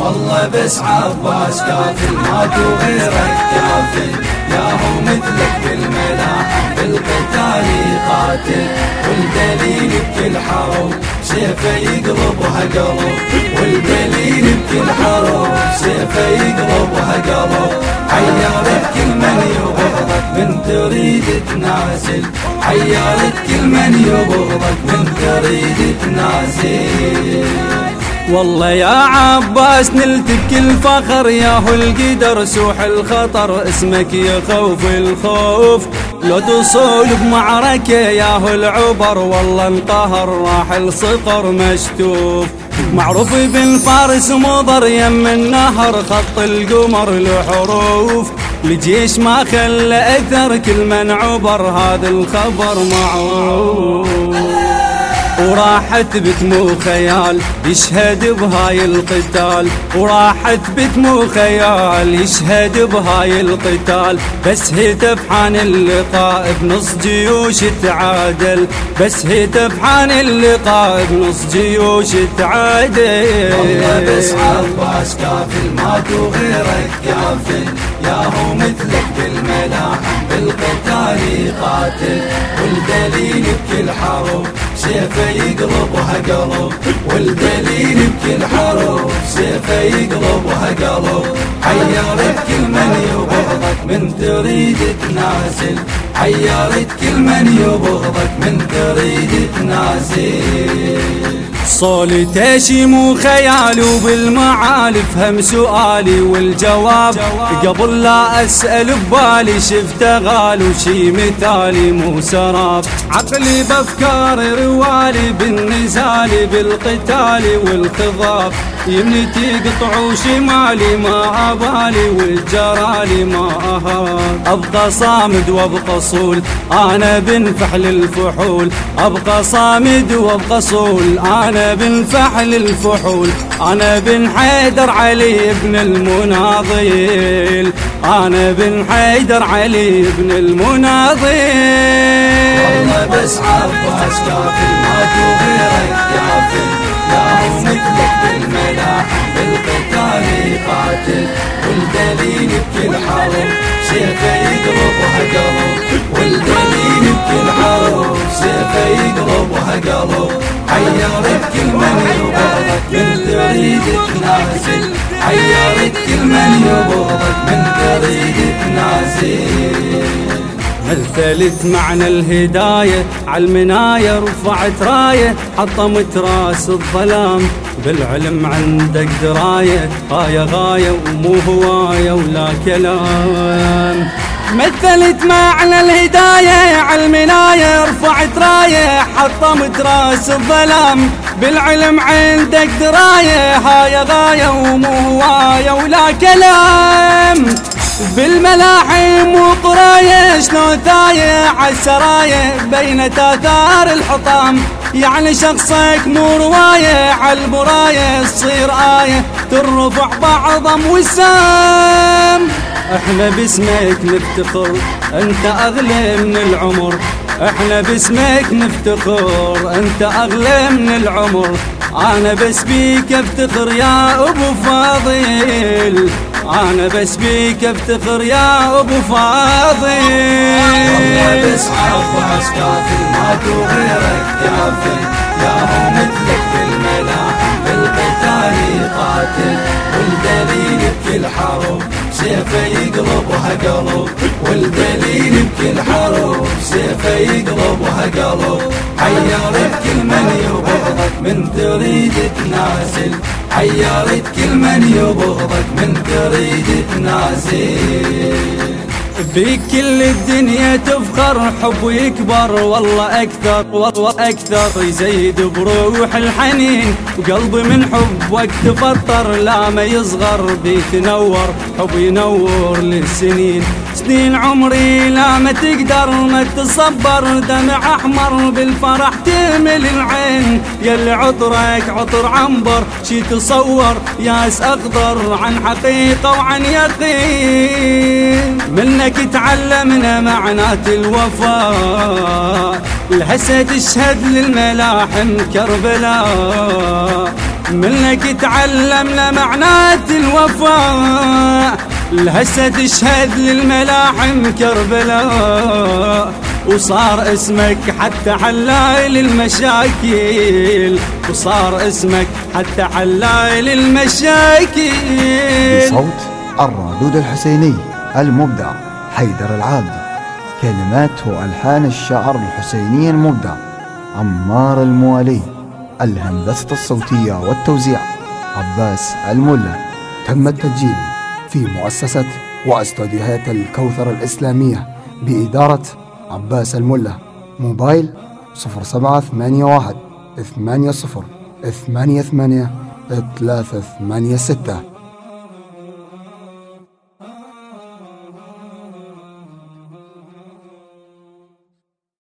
والله بس عباس كافل ماكو غيرك كافل يا هو سيفه يقلبها قلب والدليل بكل حرب سيفه يقلبها قلب حيرت كل من يبغضك. من تريد تنازل حيرت كل من يبغضك. من تريد تنازل. والله يا عباس نلت بكل فخر يا هو القدر سوح الخطر. اسمك يخوف الخوف. لو تصول بمعركة يا هو العبر والله انقهر راح الصقر مشتوف. معروف بن فارس مضر يم النهر خط القمر له حروف لجيش ما خلى أثر كل من عبر هذا الخبر معروف. وراح اثبت مو خيال يشهد بهاي القتال. وراح اثبت مو خيال يشهد بهاي القتال. بس هتف عن اللقاء بنص جيوش تعادل. بس هتف عن اللقاء بنص جيوش تعادل. والله بس عباس كافل ماكو غيرك كافل. يا هو مثلك بالملاحم. بالقتال قاتل والدليل بكل حرب سيفه يقلبها قلب. والدليل بكل حرب سيفه يقلبها قلب. حيرت كل من يبغضك من تريد تنازل. حيرت كل من يبغضك من تريد تنازل. صولتي مو خيال وبالمعالي فهم سؤالي والجواب. قبل لا أسأل ببالي شفت غال وشي مثالي مو سراب. عقلي بافكاري روالي بالنزال بالقتال والخضاب. يمنتي قطع وشمالي ما أبالي والجرالي ما أهاب. أبقى صامد وأبقى صول أنا بنفحل الفحول. أبقى صامد وأبقى صول أنا بن فحل الفحول أنا بن حيدر علي بن المناضيل أنا بن حيدر علي بن المناضيل والله بس عباس كافل ماكو غيرك كافل يا هو مثلك بالملاحم بالقتال قاتل والدليل بكل حرب سيفه حيرت كل من يبغضك من تريد تنازل حيرت كل من يبغضك من تنازل مثلت معنى الهداية عالمناية رفعت راية حطمت راس الظلام بالعلم عندك دراية. غاية غاية ومو هواية ولا كلام. مثلت معنى الهداية عالمناية رفعت راية حطمت راس الظلام. بالعلم عندك دراية هاي غاية ومو هواية ولا كلام. بالملاحم وقراية شلون ثاية عالسراية بين تاثار الحطام. يعني شخصك مو رواية عالبراية تصير آية ترفع بعضم وسام إحنا باسمك نفتخر انت اغلى من العمر. إحنا باسمك نفتخر انت اغلى من العمر. أنا بس بيك افتخر يا ابو فاضل. أنا بس بيك أفتخر يا أبو فاضل. والله بس عباس كافل ماكو غيرك كافل يا هو مثلك بالملاحم بالقتال قاتل. والدليل بكل حرب سيفه يقلبها قلب والدليل بكل حرب سيفه يقلبها قلب حيرت كل من يبغضك من تريد تنازل حيرت كل من يبغضك من تريد تنازل بكل الدنيا تفخر حب يكبر والله أكثر والله أكثر. يزيد بروح الحنين وقلبي من حبك تفطر لا ما يصغر. بيتنور حب ينور للسنين. سنين عمري لا ما تقدر ما تصبر. دمع أحمر بالفرح تمل العين. يا عطرك عطر عنبر شي تصور ياس اخضر عن حقيقة وعن يقين. منك تعلمنا معنات الوفاء الهسه تشهد للملاحم كربلاء منك تعلمنا معنات الوفاء الهسه تشهد للملاحم كربلاء وصار اسمك حتى حلايل المشاكل. وصار اسمك حتى حلايل المشاكل. بصوت الرادود الحسيني المبدع حيدر العابدي كلمات وألحان الشعر الحسيني المبدع عمار الموالي. الهندسة الصوتية والتوزيع عباس الملا. تم التسجيل في مؤسسة وأستوديوهات الكوثر الإسلامية بإدارة عباس الملا موبايل 0781 80 88 386